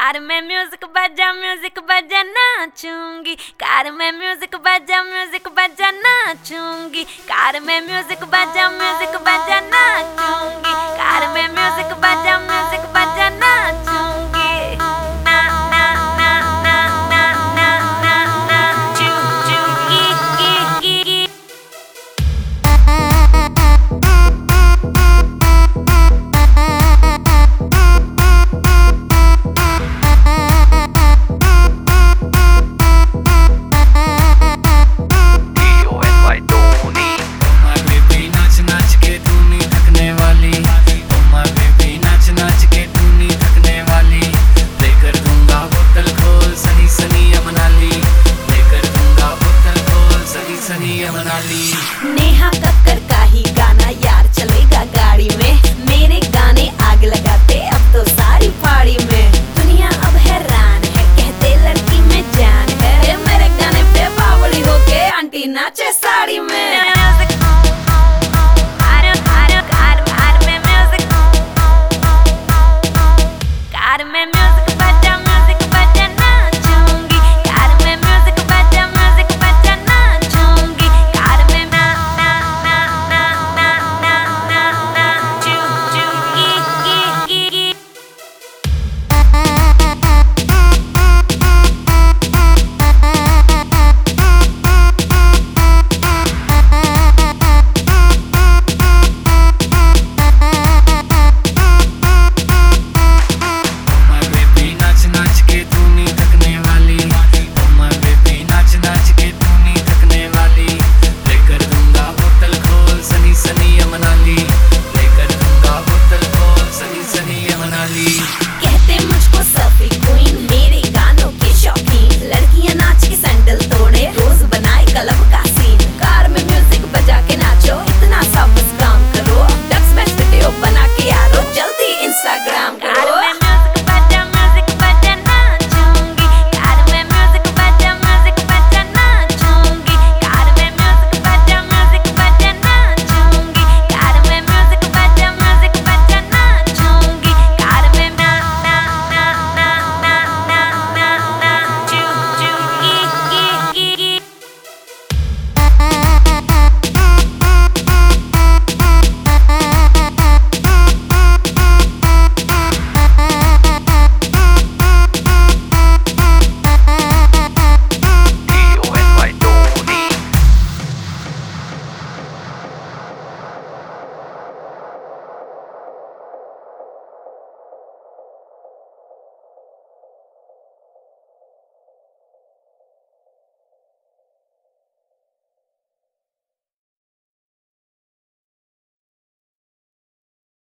Car में music बजा music बजा नाचूँगी। कार में म्यूज़िक बजा म्यूज़िक बजा नाचूँगी। कार में म्यूज़िक बजा म्यूज़िक बजा नाचूँगी। nace man.